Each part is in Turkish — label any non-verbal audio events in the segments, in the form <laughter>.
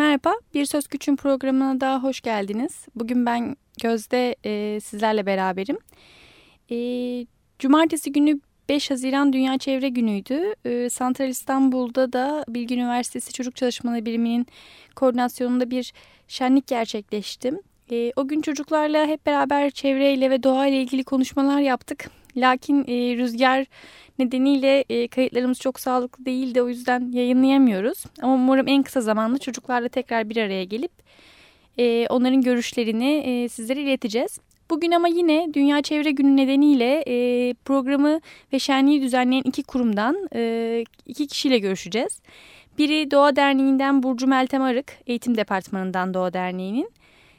Merhaba, Bir Söz Küçüğün programına daha hoş geldiniz. Bugün ben Gözde e, sizlerle beraberim. E, Cumartesi günü 5 Haziran Dünya Çevre Günü'ydü. E, Santral İstanbul'da da Bilgi Üniversitesi Çocuk Çalışmaları Biriminin koordinasyonunda bir şenlik gerçekleşti. E, o gün çocuklarla hep beraber çevreyle ve doğayla ilgili konuşmalar yaptık. Lakin e, rüzgar nedeniyle e, kayıtlarımız çok sağlıklı değil de o yüzden yayınlayamıyoruz. Ama umarım en kısa zamanda çocuklarla tekrar bir araya gelip e, onların görüşlerini e, sizlere ileteceğiz. Bugün ama yine Dünya Çevre Günü nedeniyle e, programı ve şenliği düzenleyen iki kurumdan e, iki kişiyle görüşeceğiz. Biri Doğa Derneği'nden Burcu Meltem Arık, Eğitim Departmanı'ndan Doğa Derneği'nin.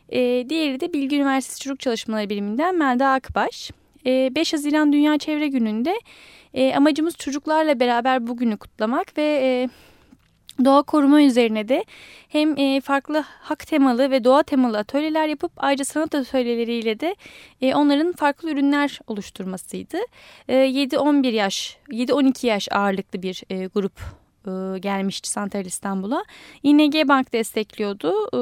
E, diğeri de Bilgi Üniversitesi Çocuk Çalışmaları Biriminden Melda Akbaş. E, 5 Haziran Dünya Çevre Günü'nde e, amacımız çocuklarla beraber bugünü kutlamak ve e, doğa koruma üzerine de hem e, farklı hak temalı ve doğa temalı atölyeler yapıp ayrıca sanat atölyeleriyle de onların farklı ürünler oluşturmasıydı. E, 7-11 yaş, 7-12 yaş ağırlıklı bir grup e, gelmişti Santral İstanbul'a. ING Bank destekliyordu. E,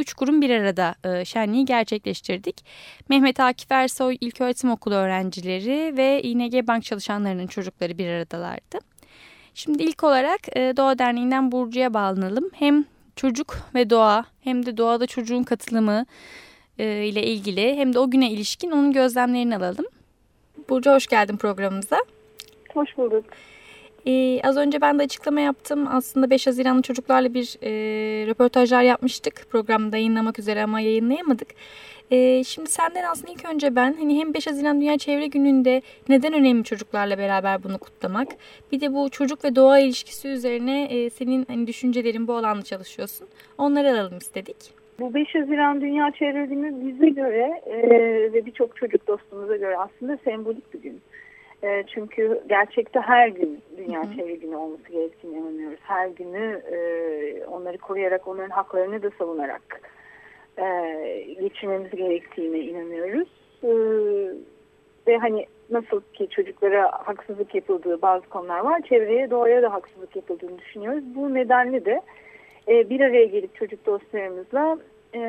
üç kurum bir arada e, şenliği gerçekleştirdik. Mehmet Akif Ersoy İlköğretim Okulu öğrencileri ve ING Bank çalışanlarının çocukları bir aradalardı. Şimdi ilk olarak Doğa Derneği'nden Burcu'ya bağlanalım. Hem çocuk ve doğa hem de doğada çocuğun katılımı ile ilgili hem de o güne ilişkin onun gözlemlerini alalım. Burcu hoş geldin programımıza. Hoş bulduk. Ee, az önce ben de açıklama yaptım. Aslında 5 Haziran'da çocuklarla bir e, röportajlar yapmıştık. Programda yayınlamak üzere ama yayınlayamadık. E, şimdi senden aslında ilk önce ben hani hem 5 Haziran Dünya Çevre Günü'nde neden önemli çocuklarla beraber bunu kutlamak. Bir de bu çocuk ve doğa ilişkisi üzerine e, senin hani düşüncelerin bu alanda çalışıyorsun. Onları alalım istedik. Bu 5 Haziran Dünya Çevre Günü bize göre e, ve birçok çocuk dostumuza göre aslında sembolik bir gün. E, çünkü gerçekte her gün Dünya Hı -hı. Çevre Günü olması gerektiğini inanıyoruz. Her günü e, onları koruyarak, onların haklarını da savunarak e, geçirmemiz gerektiğine inanıyoruz. E, ve hani nasıl ki çocuklara haksızlık yapıldığı bazı konular var, çevreye, doğaya da haksızlık yapıldığını düşünüyoruz. Bu nedenle de e, bir araya gelip çocuk dostlarımızla e,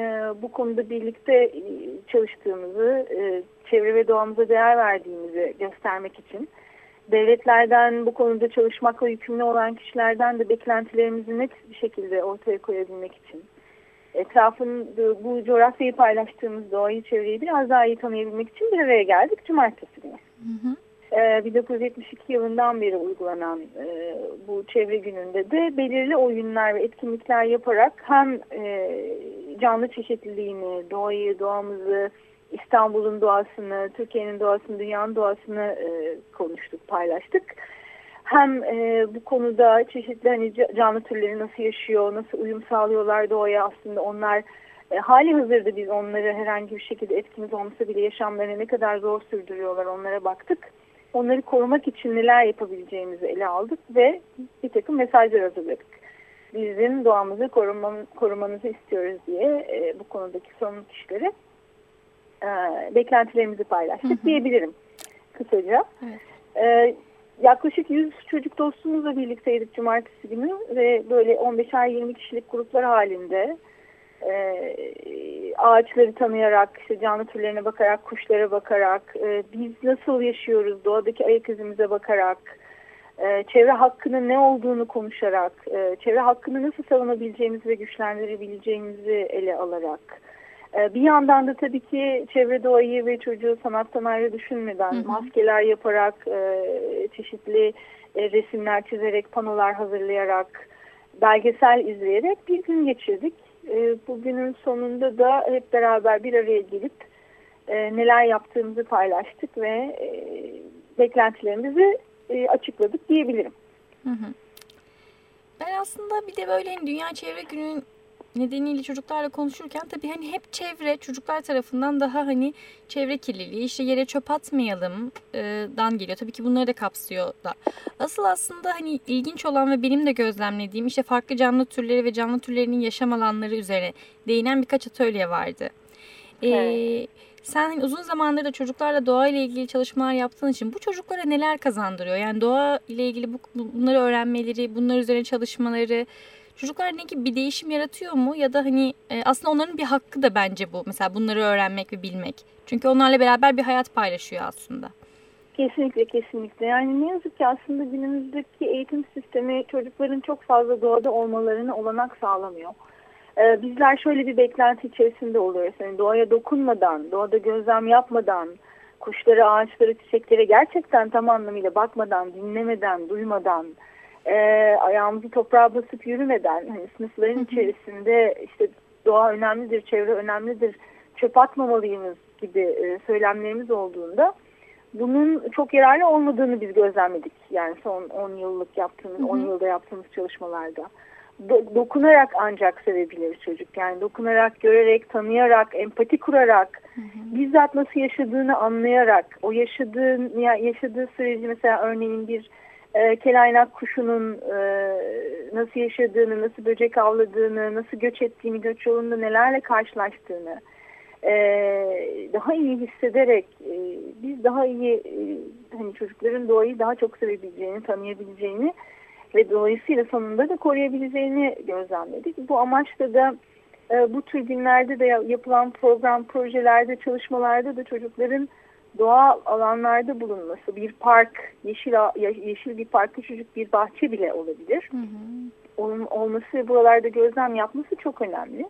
bu konuda birlikte e, çalıştığımızı, e, çevre ve doğamıza değer verdiğimizi göstermek için devletlerden bu konuda çalışmakla yükümlü olan kişilerden de beklentilerimizi net bir şekilde ortaya koyabilmek için etrafın bu coğrafyayı paylaştığımız doğayı, çevreyi biraz daha iyi tanıyabilmek için bir araya geldik cumartesi günü. Hı hı. 1972 yılından beri uygulanan e, bu çevre gününde de belirli oyunlar ve etkinlikler yaparak hem e, canlı çeşitliliğini, doğayı, doğamızı, İstanbul'un doğasını, Türkiye'nin doğasını, dünyanın doğasını e, konuştuk, paylaştık. Hem e, bu konuda çeşitli hani canlı türleri nasıl yaşıyor, nasıl uyum sağlıyorlar doğaya aslında onlar e, hali hazırda biz onları herhangi bir şekilde etkimiz olmasa bile yaşamlarını ne kadar zor sürdürüyorlar onlara baktık. Onları korumak için neler yapabileceğimizi ele aldık ve bir takım mesajlar hazırladık bizim doğamızı koruman, korumanızı istiyoruz diye e, bu konudaki sorumlu kişilere e, beklentilerimizi paylaştık hı hı. diyebilirim kısaca. Evet. E, yaklaşık 100 çocuk dostumuzla birlikteydik cumartesi günü ve böyle 15'er 20 kişilik gruplar halinde e, ağaçları tanıyarak, işte canlı türlerine bakarak, kuşlara bakarak, e, biz nasıl yaşıyoruz doğadaki ayak izimize bakarak, e, çevre hakkının ne olduğunu konuşarak, e, çevre hakkını nasıl savunabileceğimizi ve güçlendirebileceğimizi ele alarak, e, bir yandan da tabii ki çevre doğayı ve çocuğu sanattan ayrı düşünmeden hı hı. maskeler yaparak, e, çeşitli e, resimler çizerek, panolar hazırlayarak, belgesel izleyerek bir gün geçirdik. E, bugünün sonunda da hep beraber bir araya gelip e, neler yaptığımızı paylaştık ve e, beklentilerimizi e, açıkladık diyebilirim. Hı hı. Ben aslında bir de böyle hani Dünya Çevre Günü nedeniyle çocuklarla konuşurken tabii hani hep çevre çocuklar tarafından daha hani çevre kirliliği işte yere çöp atmayalım dan geliyor. Tabii ki bunları da kapsıyor da. Asıl aslında hani ilginç olan ve benim de gözlemlediğim işte farklı canlı türleri ve canlı türlerinin yaşam alanları üzerine değinen birkaç atölye vardı. Evet. Ee, sen hani uzun zamandır da çocuklarla doğa ile ilgili çalışmalar yaptığın için bu çocuklara neler kazandırıyor? Yani doğa ile ilgili bu, bunları öğrenmeleri, bunlar üzerine çalışmaları çocuklar ne gibi bir değişim yaratıyor mu? Ya da hani e, aslında onların bir hakkı da bence bu. Mesela bunları öğrenmek ve bilmek. Çünkü onlarla beraber bir hayat paylaşıyor aslında. Kesinlikle kesinlikle. Yani ne yazık ki aslında günümüzdeki eğitim sistemi çocukların çok fazla doğada olmalarını olanak sağlamıyor. Ee, bizler şöyle bir beklenti içerisinde oluyoruz. Yani doğaya dokunmadan, doğada gözlem yapmadan, kuşlara, ağaçlara, çiçeklere gerçekten tam anlamıyla bakmadan, dinlemeden, duymadan, e, ayağımızı toprağa basıp yürümeden, hani sınıfların içerisinde işte doğa önemlidir, çevre önemlidir, çöp atmamalıyız gibi e, söylemlerimiz olduğunda bunun çok yararlı olmadığını biz gözlemledik. Yani son 10 yıllık yaptığımız, 10 yılda yaptığımız çalışmalarda. Do dokunarak ancak sevebilir çocuk. Yani dokunarak, görerek, tanıyarak, empati kurarak, hı hı. bizzat nasıl yaşadığını anlayarak, o yaşadığı, yaşadığı süreci mesela örneğin bir e, kelaynak kuşunun e, nasıl yaşadığını, nasıl böcek avladığını, nasıl göç ettiğini, göç yolunda nelerle karşılaştığını, e, daha iyi hissederek e, biz daha iyi e, hani çocukların doğayı daha çok sevebileceğini, tanıyabileceğini ve dolayısıyla sonunda da koruyabileceğini gözlemledik. Bu amaçla da e, bu tür günlerde de yapılan program, projelerde, çalışmalarda da çocukların doğal alanlarda bulunması, bir park, yeşil yeşil bir park, küçücük bir bahçe bile olabilir. Hı hı. Onun olması ve buralarda gözlem yapması çok önemli.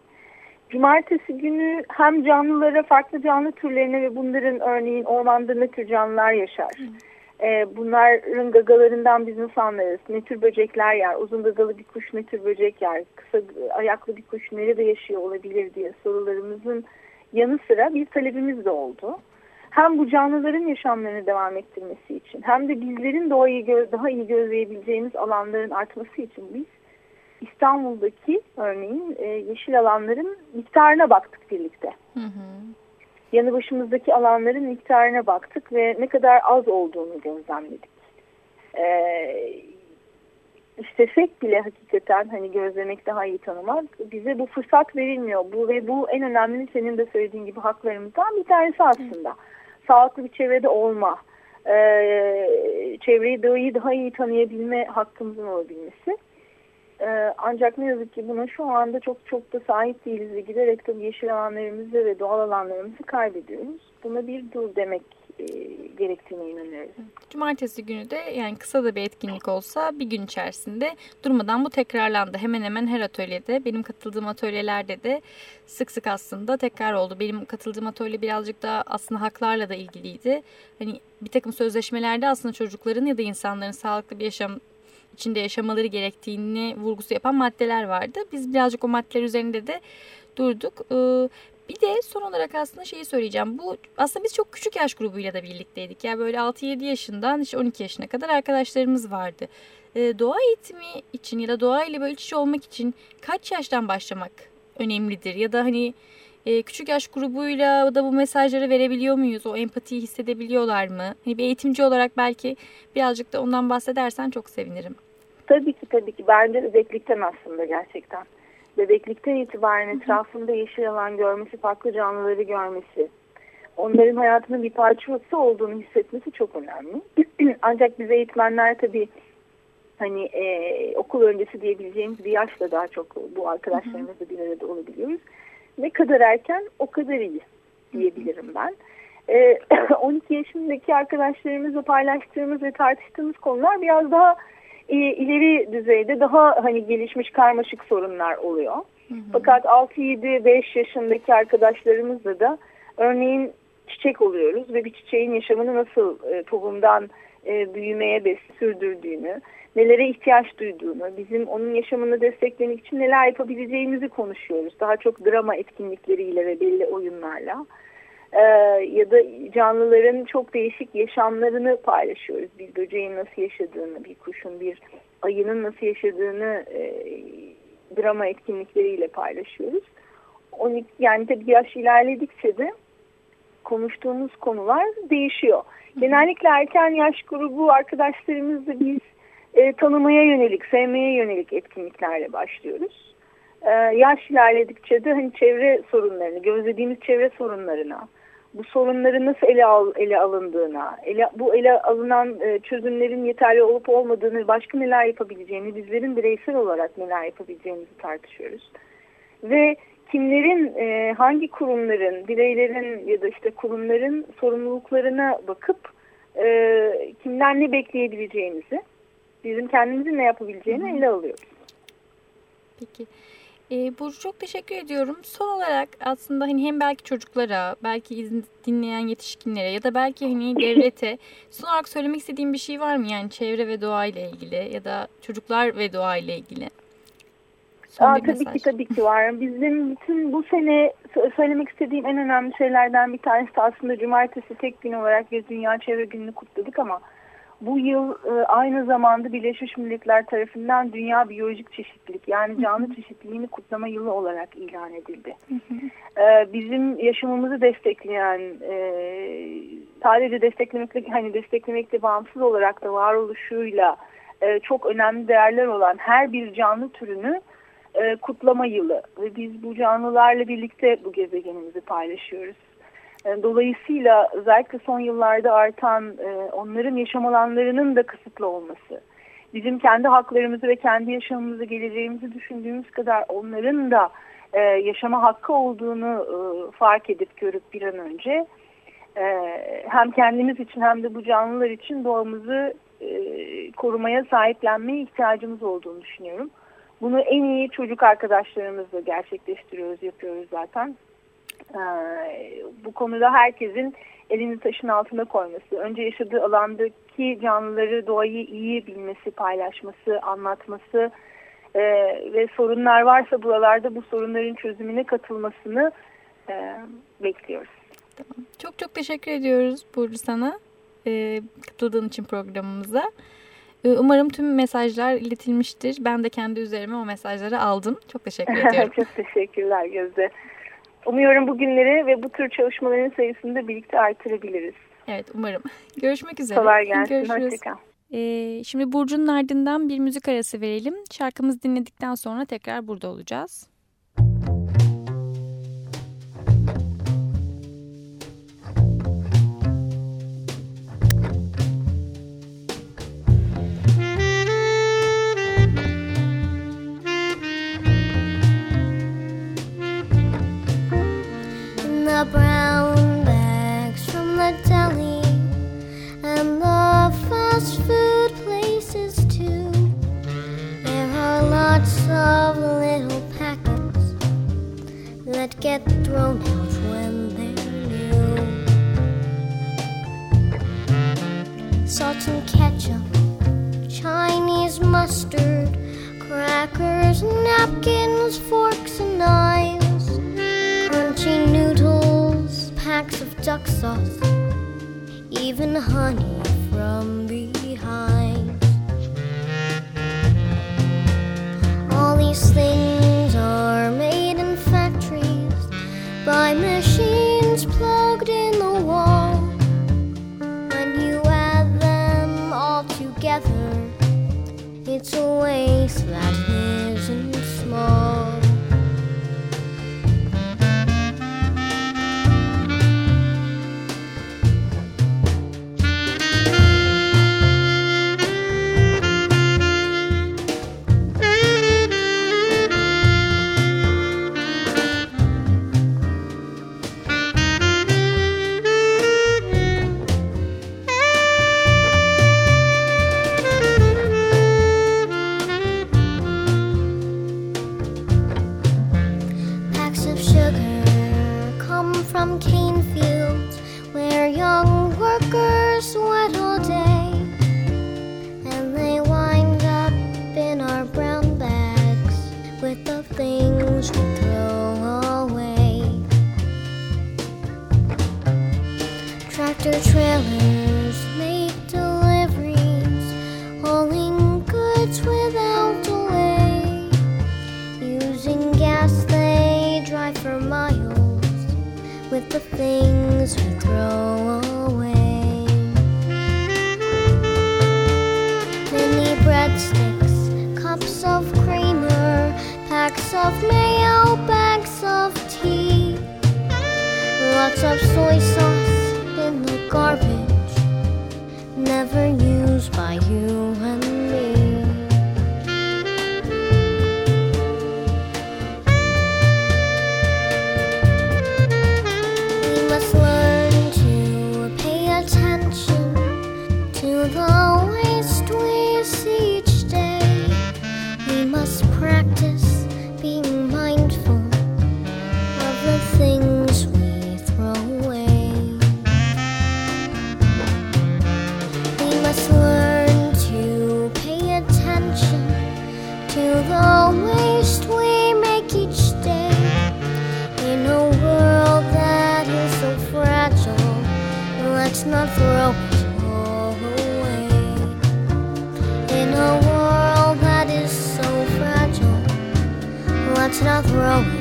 Cumartesi günü hem canlılara, farklı canlı türlerine ve bunların örneğin ormanda ne tür canlılar yaşar. Ee, bunların gagalarından biz nasıl? Ne tür böcekler yer? Uzun gagalı bir kuş ne tür böcek yer? Kısa ayaklı bir kuş nerede yaşıyor olabilir diye sorularımızın yanı sıra bir talebimiz de oldu. Hem bu canlıların yaşamlarını devam ettirmesi için hem de bizlerin doğayı daha iyi gözleyebileceğimiz alanların artması için biz İstanbul'daki örneğin e, yeşil alanların miktarına baktık birlikte. Hı hı. Yanı başımızdaki alanların miktarına baktık ve ne kadar az olduğunu gözlemledik. Ee, istesek bile hakikaten hani gözlemek daha iyi tanımak bize bu fırsat verilmiyor. Bu ve bu en önemli senin de söylediğin gibi haklarımızdan bir tanesi aslında. Hı. Sağlıklı bir çevrede olma, e, çevreyi daha iyi, daha iyi tanıyabilme hakkımızın olabilmesi. Ee, ancak ne yazık ki buna şu anda çok çok da sahip değiliz ve giderek tabii yeşil alanlarımızı ve doğal alanlarımızı kaybediyoruz. Buna bir dur demek e, gerektiğine inanıyorum. Cumartesi günü de yani kısa da bir etkinlik olsa bir gün içerisinde durmadan bu tekrarlandı. Hemen hemen her atölyede benim katıldığım atölyelerde de sık sık aslında tekrar oldu. Benim katıldığım atölye birazcık da aslında haklarla da ilgiliydi. Hani bir takım sözleşmelerde aslında çocukların ya da insanların sağlıklı bir yaşam içinde yaşamaları gerektiğini vurgusu yapan maddeler vardı. Biz birazcık o maddeler üzerinde de durduk. Ee, bir de son olarak aslında şeyi söyleyeceğim. Bu aslında biz çok küçük yaş grubuyla da birlikteydik. Yani böyle 6-7 yaşından işte 12 yaşına kadar arkadaşlarımız vardı. Ee, doğa eğitimi için ya da doğayla böyle iç olmak için kaç yaştan başlamak önemlidir? Ya da hani e, küçük yaş grubuyla da bu mesajları verebiliyor muyuz? O empatiyi hissedebiliyorlar mı? Hani bir eğitimci olarak belki birazcık da ondan bahsedersen çok sevinirim. Tabii ki tabii ki. Bence bebeklikten aslında gerçekten. Bebeklikten itibaren etrafında yeşil alan görmesi, farklı canlıları görmesi, onların hayatının bir parçası olduğunu hissetmesi çok önemli. <clears throat> Ancak biz eğitmenler tabii hani e, okul öncesi diyebileceğimiz bir yaşla daha çok bu arkadaşlarımızla bir arada olabiliyoruz. Ne kadar erken o kadar iyi diyebilirim ben. E, <clears throat> 12 yaşındaki arkadaşlarımızla paylaştığımız ve tartıştığımız konular biraz daha e, ileri düzeyde daha hani gelişmiş karmaşık sorunlar oluyor. Hı hı. Fakat 6-7-5 yaşındaki arkadaşlarımızla da örneğin çiçek oluyoruz ve bir çiçeğin yaşamını nasıl e, tohumdan e, büyümeye bes sürdürdüğünü, nelere ihtiyaç duyduğunu, bizim onun yaşamını desteklemek için neler yapabileceğimizi konuşuyoruz. Daha çok drama etkinlikleriyle ve belli oyunlarla e, ya da canlıların çok değişik yaşamlarını paylaşıyoruz. Bir böceğin nasıl yaşadığını, bir kuşun, bir ayının nasıl yaşadığını e, drama etkinlikleriyle paylaşıyoruz. 12, yani tabii yaş ilerledikçe de konuştuğumuz konular değişiyor. Genellikle erken yaş grubu arkadaşlarımızla biz e, tanımaya yönelik, sevmeye yönelik etkinliklerle başlıyoruz. E, yaş ilerledikçe de hani çevre sorunlarını, gözlediğimiz çevre sorunlarına, bu sorunları nasıl ele, al, ele alındığına, ele, bu ele alınan e, çözümlerin yeterli olup olmadığını, başka neler yapabileceğini, bizlerin bireysel olarak neler yapabileceğimizi tartışıyoruz. Ve kimlerin, e, hangi kurumların, bireylerin ya da işte kurumların sorumluluklarına bakıp e, kimden ne bekleyebileceğimizi, bizim kendimizin ne yapabileceğini ele alıyoruz. Peki. E, Burcu çok teşekkür ediyorum. Son olarak aslında hani hem belki çocuklara, belki dinleyen yetişkinlere ya da belki hani <laughs> devlete son olarak söylemek istediğim bir şey var mı? Yani çevre ve doğa ile ilgili ya da çocuklar ve doğa ile ilgili. Aa, tabii mesaj. ki tabii ki var. Bizim bütün bu sene söylemek istediğim en önemli şeylerden bir tanesi aslında cumartesi tek gün olarak bir Dünya Çevre Günü'nü kutladık ama bu yıl e, aynı zamanda Birleşmiş Milletler tarafından Dünya Biyolojik Çeşitlilik yani canlı çeşitliliğini kutlama yılı olarak ilan edildi. E, bizim yaşamımızı destekleyen e, sadece desteklemekle hani desteklemekle bağımsız olarak da varoluşuyla e, çok önemli değerler olan her bir canlı türünü e, kutlama yılı ve biz bu canlılarla birlikte bu gezegenimizi paylaşıyoruz. E, dolayısıyla özellikle son yıllarda artan e, onların yaşam alanlarının da kısıtlı olması, bizim kendi haklarımızı ve kendi yaşamımızı, geleceğimizi düşündüğümüz kadar onların da e, yaşama hakkı olduğunu fark edip görüp bir an önce hem kendimiz için hem de bu canlılar için doğamızı korumaya, sahiplenmeye ihtiyacımız olduğunu düşünüyorum. Bunu en iyi çocuk arkadaşlarımızla gerçekleştiriyoruz, yapıyoruz zaten. Ee, bu konuda herkesin elini taşın altına koyması, önce yaşadığı alandaki canlıları, doğayı iyi bilmesi, paylaşması, anlatması e, ve sorunlar varsa buralarda bu sorunların çözümüne katılmasını e, bekliyoruz. Çok çok teşekkür ediyoruz Burcu sana e, katıldığın için programımıza. E, umarım tüm mesajlar iletilmiştir. Ben de kendi üzerime o mesajları aldım. Çok teşekkür <laughs> ediyorum. çok teşekkürler Gözde. Umuyorum bugünleri ve bu tür çalışmaların sayısını da birlikte artırabiliriz. Evet umarım. Görüşmek üzere. Kolay gelsin. Görüşürüz. Hoşçakal. Ee, şimdi Burcu'nun ardından bir müzik arası verelim. Şarkımızı dinledikten sonra tekrar burada olacağız. the brown. first one. let's not throw it all away. In a world that is so fragile, let's not throw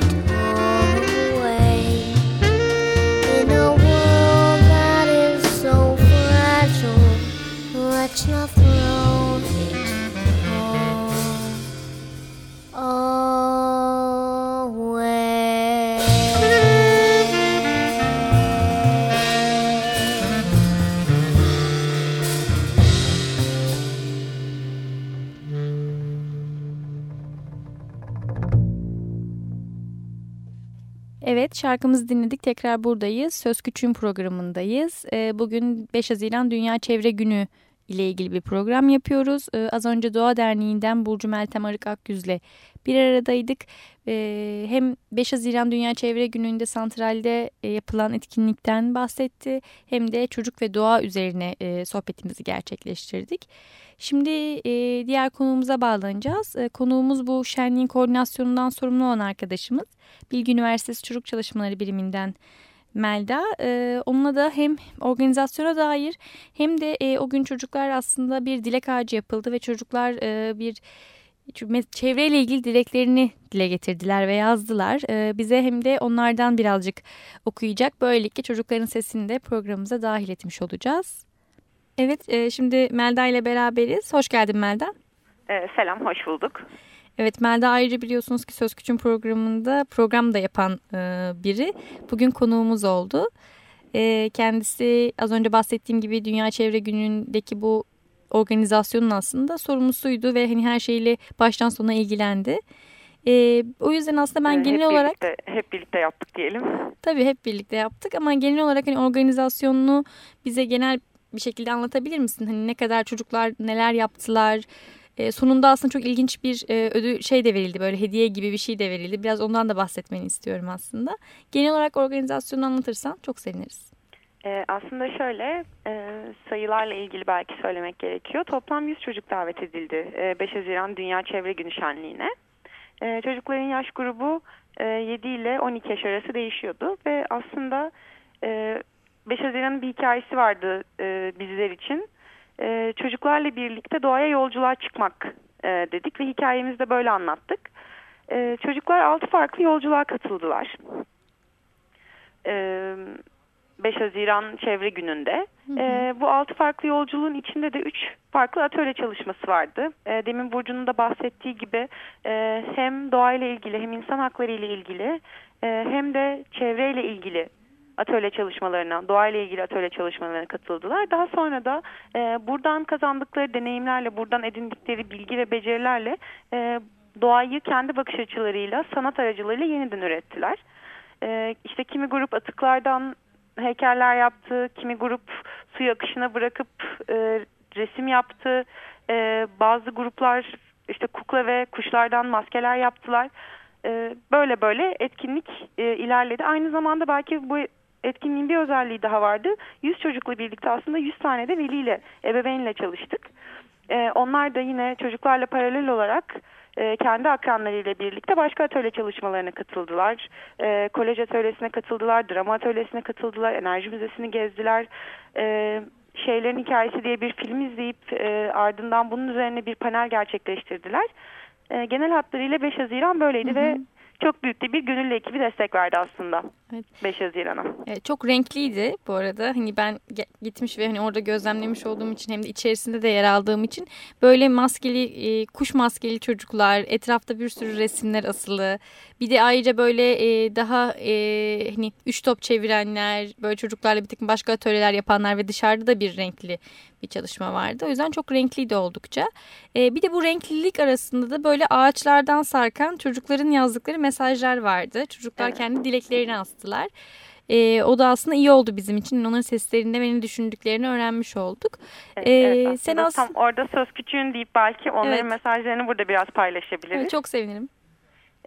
şarkımızı dinledik tekrar buradayız. Söz Küçüğün programındayız. Ee, bugün 5 Haziran Dünya Çevre Günü ile ilgili bir program yapıyoruz. Ee, az önce Doğa Derneği'nden Burcu Meltem Arık Akgüz'le bir aradaydık. Ee, hem 5 Haziran Dünya Çevre Günü'nde santralde e, yapılan etkinlikten bahsetti. Hem de çocuk ve doğa üzerine e, sohbetimizi gerçekleştirdik. Şimdi e, diğer konuğumuza bağlanacağız. E, konuğumuz bu şenliğin koordinasyonundan sorumlu olan arkadaşımız. Bilgi Üniversitesi Çocuk Çalışmaları Biriminden Melda. E, onunla da hem organizasyona dair hem de e, o gün çocuklar aslında bir dilek ağacı yapıldı ve çocuklar e, bir çevreyle ilgili dileklerini dile getirdiler ve yazdılar. E, bize hem de onlardan birazcık okuyacak. Böylelikle çocukların sesini de programımıza dahil etmiş olacağız. Evet, e, şimdi Melda ile beraberiz. Hoş geldin Melda. E, selam, hoş bulduk. Evet, Melda ayrıca biliyorsunuz ki Söz Küçüm programında program da yapan e, biri. Bugün konuğumuz oldu. E, kendisi az önce bahsettiğim gibi Dünya Çevre Günü'ndeki bu organizasyonun aslında sorumlusuydu ve hani her şeyle baştan sona ilgilendi. E, o yüzden aslında ben ee, genel hep olarak... Birlikte, hep birlikte yaptık diyelim. Tabii hep birlikte yaptık ama genel olarak hani organizasyonunu bize genel bir şekilde anlatabilir misin? Hani ne kadar çocuklar neler yaptılar? E, sonunda aslında çok ilginç bir e, ödül şey de verildi böyle hediye gibi bir şey de verildi. Biraz ondan da bahsetmeni istiyorum aslında. Genel olarak organizasyonu anlatırsan çok seviniriz. E, aslında şöyle e, sayılarla ilgili belki söylemek gerekiyor. Toplam 100 çocuk davet edildi e, 5 Haziran Dünya Çevre Günü şenliğine. E, çocukların yaş grubu e, 7 ile 12 yaş arası değişiyordu ve aslında e, 5 Haziran'ın bir hikayesi vardı e, bizler için. E, çocuklarla birlikte doğaya yolculuğa çıkmak e, dedik ve hikayemizi de böyle anlattık. E, çocuklar 6 farklı yolculuğa katıldılar. E, 5 Haziran çevre gününde. Hı hı. E, bu 6 farklı yolculuğun içinde de 3 farklı atölye çalışması vardı. E, demin Burcu'nun da bahsettiği gibi e, hem doğayla ilgili hem insan hakları ile ilgili e, hem de çevreyle ilgili atölye çalışmalarına, doğayla ilgili atölye çalışmalarına katıldılar. Daha sonra da e, buradan kazandıkları deneyimlerle, buradan edindikleri bilgi ve becerilerle e, doğayı kendi bakış açılarıyla, sanat aracılığıyla yeniden ürettiler. E, işte kimi grup atıklardan heykeller yaptı, kimi grup suyu akışına bırakıp e, resim yaptı. E, bazı gruplar işte kukla ve kuşlardan maskeler yaptılar. E, böyle böyle etkinlik e, ilerledi. Aynı zamanda belki bu etkinliğin bir özelliği daha vardı. 100 çocukla birlikte aslında 100 tane de veliyle, ebeveynle çalıştık. E, onlar da yine çocuklarla paralel olarak e, kendi akranlarıyla birlikte başka atölye çalışmalarına katıldılar. E, kolej atölyesine katıldılar, drama atölyesine katıldılar, enerji müzesini gezdiler. E, Şeylerin Hikayesi diye bir film izleyip e, ardından bunun üzerine bir panel gerçekleştirdiler. E, genel hatlarıyla 5 Haziran böyleydi hı hı. ve çok büyük de bir gönüllü ekibi destek verdi aslında. Evet. 5 Haziran'a. Evet, çok renkliydi bu arada. Hani ben gitmiş ve hani orada gözlemlemiş olduğum için hem de içerisinde de yer aldığım için böyle maskeli e, kuş maskeli çocuklar, etrafta bir sürü resimler asılı. Bir de ayrıca böyle e, daha e, hani üç top çevirenler, böyle çocuklarla bir takım başka atölyeler yapanlar ve dışarıda da bir renkli bir çalışma vardı. O yüzden çok renkliydi oldukça. E, bir de bu renklilik arasında da böyle ağaçlardan sarkan çocukların yazdıkları mesajlar vardı. Çocuklar evet. kendi dileklerini astılar. E, o da aslında iyi oldu bizim için. Onların seslerinde beni düşündüklerini öğrenmiş olduk. Evet, ee, evet sen as tam orada söz küçüğün deyip belki onların evet. mesajlarını burada biraz paylaşabiliriz. Evet, çok sevinirim.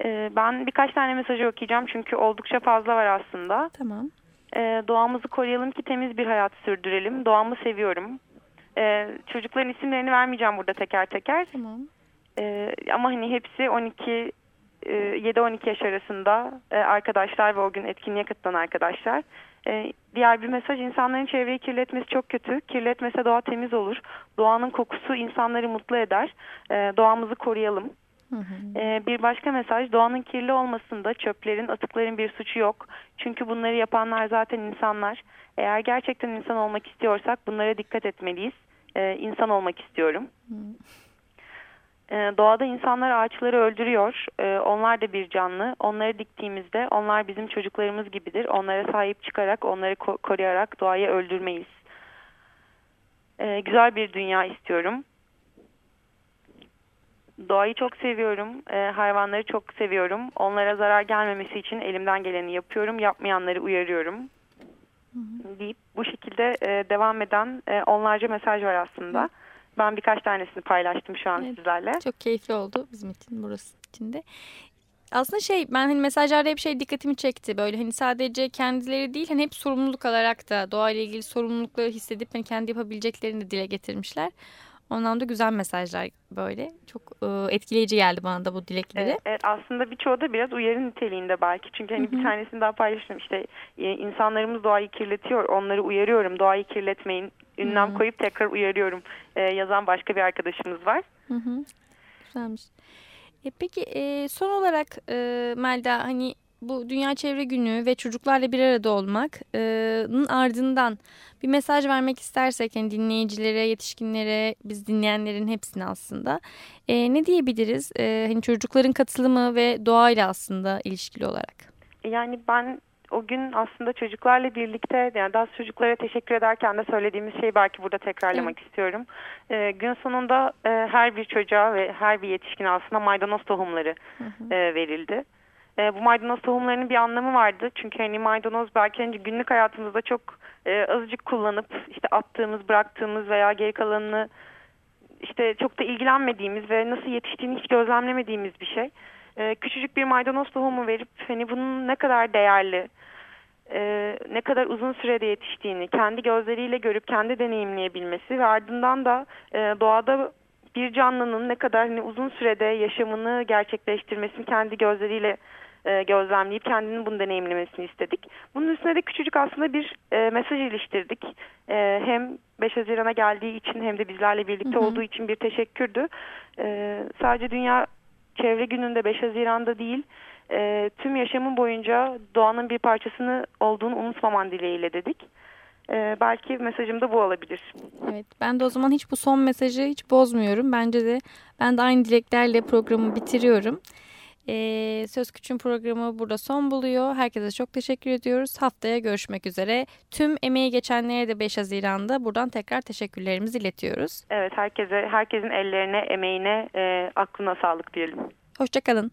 Ee, ben birkaç tane mesajı okuyacağım çünkü oldukça fazla var aslında. Tamam. Ee, doğamızı koruyalım ki temiz bir hayat sürdürelim. Doğamı seviyorum. Ee, çocukların isimlerini vermeyeceğim burada teker teker. Tamam. Ama hani hepsi 12 7-12 e, yaş arasında e, arkadaşlar ve o gün etkinliğe katılan arkadaşlar. E, diğer bir mesaj insanların çevreyi kirletmesi çok kötü. Kirletmese doğa temiz olur. Doğanın kokusu insanları mutlu eder. Doğamızı koruyalım. Hı hı. Bir başka mesaj doğanın kirli olmasında çöplerin, atıkların bir suçu yok. Çünkü bunları yapanlar zaten insanlar. Eğer gerçekten insan olmak istiyorsak bunlara dikkat etmeliyiz. e, insan olmak istiyorum. E, doğada insanlar ağaçları öldürüyor. E, onlar da bir canlı. Onları diktiğimizde onlar bizim çocuklarımız gibidir. Onlara sahip çıkarak, onları ko koruyarak doğayı öldürmeyiz. Güzel bir dünya istiyorum. Doğayı çok seviyorum. E, hayvanları çok seviyorum. Onlara zarar gelmemesi için elimden geleni yapıyorum. Yapmayanları uyarıyorum. Hı hı. deyip bu şekilde e, devam eden e, onlarca mesaj var aslında. Hı. Ben birkaç tanesini paylaştım şu an evet, sizlerle. Çok keyifli oldu bizim için burası için de. Aslında şey ben hani mesajlarda hep şey dikkatimi çekti böyle hani sadece kendileri değil hani hep sorumluluk alarak da doğayla ilgili sorumlulukları hissedip hani kendi yapabileceklerini de dile getirmişler. Ondan da güzel mesajlar böyle. Çok e, etkileyici geldi bana da bu dilekleri. Evet, evet aslında birçoğu da biraz uyarı niteliğinde belki. Çünkü hani Hı -hı. bir tanesini daha paylaştım. İşte e, insanlarımız doğayı kirletiyor. Onları uyarıyorum. Doğayı kirletmeyin. Ünlem Hı -hı. koyup tekrar uyarıyorum. E, yazan başka bir arkadaşımız var. Hı -hı. Güzelmiş. E, peki e, son olarak e, Melda hani bu Dünya Çevre Günü ve çocuklarla bir arada olmakın ardından bir mesaj vermek istersek yani dinleyicilere, yetişkinlere, biz dinleyenlerin hepsine aslında e, ne diyebiliriz? E, hani çocukların katılımı ve doğayla aslında ilişkili olarak. Yani ben o gün aslında çocuklarla birlikte yani daha çocuklara teşekkür ederken de söylediğimiz şeyi belki burada tekrarlamak evet. istiyorum. E, gün sonunda e, her bir çocuğa ve her bir yetişkine aslında maydanoz tohumları hı hı. E, verildi. E, bu maydanoz tohumlarının bir anlamı vardı. Çünkü hani maydanoz belki hani günlük hayatımızda çok e, azıcık kullanıp işte attığımız, bıraktığımız veya geri kalanını işte çok da ilgilenmediğimiz ve nasıl yetiştiğini hiç gözlemlemediğimiz bir şey. E, küçücük bir maydanoz tohumu verip hani bunun ne kadar değerli, e, ne kadar uzun sürede yetiştiğini kendi gözleriyle görüp kendi deneyimleyebilmesi ve ardından da e, doğada bir canlının ne kadar hani uzun sürede yaşamını gerçekleştirmesini kendi gözleriyle e, gözlemleyip kendinin bunu deneyimlemesini istedik. Bunun üstüne de küçücük aslında bir e, mesaj iliştirdik. E, hem 5 Haziran'a geldiği için hem de bizlerle birlikte hı hı. olduğu için bir teşekkürdü. E, sadece Dünya Çevre Günü'nde 5 Haziran'da değil, e, tüm yaşamın boyunca doğanın bir parçasını olduğunu unutmaman dileğiyle dedik. Ee, belki mesajım da bu olabilir. Evet ben de o zaman hiç bu son mesajı hiç bozmuyorum. Bence de ben de aynı dileklerle programı bitiriyorum. Ee, Söz Küçüğün programı burada son buluyor. Herkese çok teşekkür ediyoruz. Haftaya görüşmek üzere. Tüm emeği geçenlere de 5 Haziran'da buradan tekrar teşekkürlerimizi iletiyoruz. Evet herkese herkesin ellerine, emeğine, e, aklına sağlık diyelim. Hoşçakalın.